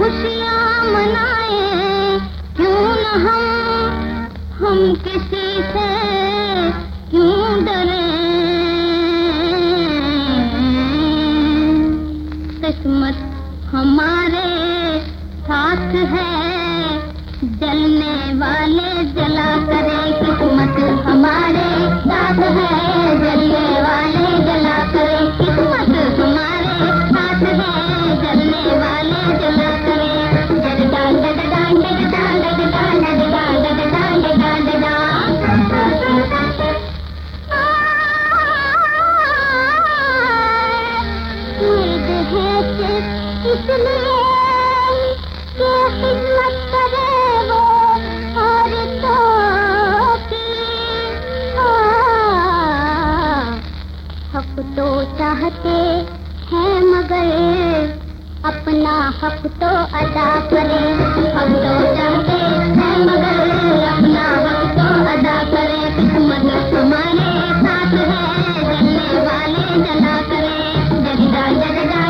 खुशियाँ मनाए। क्यों न हम हम किसी से क्यों डरे? किस्मत हमारे साथ है, जलने वाले जला करे। किस्मत हमारे साथ है, जलने वाले जला करे। किस्मत हमारे साथ है, जलने वाले जला तो चाहते हैं मगर अपना हक तो अदा करे। हक तो चाहते हैं मगर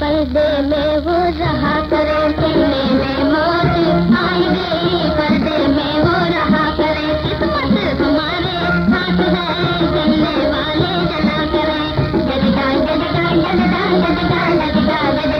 पर्दे में वो रहा करे दिल्ली में मोर आई गई पर्दे में वो रहा करे, किस्मत हमारे साथ है। जलने वाले जला करे। जलता जलता जलता जलता जलता